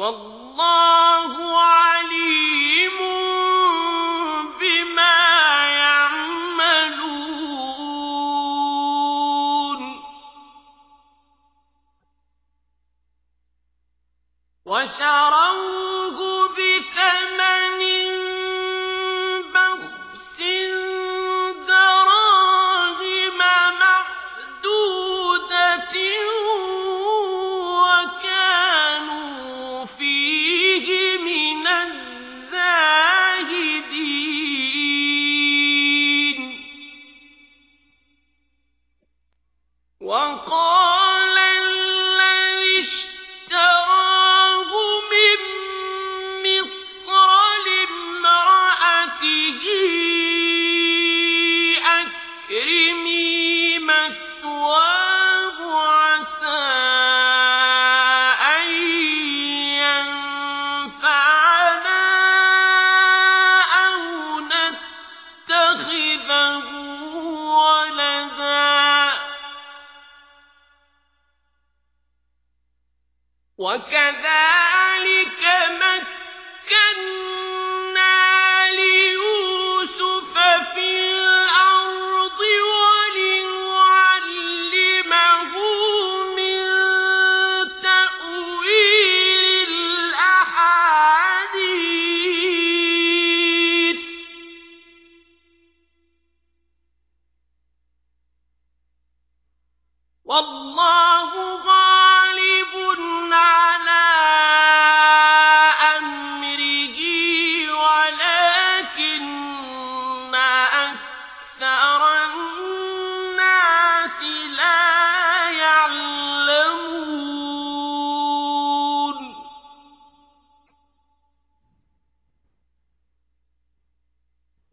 والله وكذلك مكنا ليوسف في الأرض من تأويل الأحاديث. والله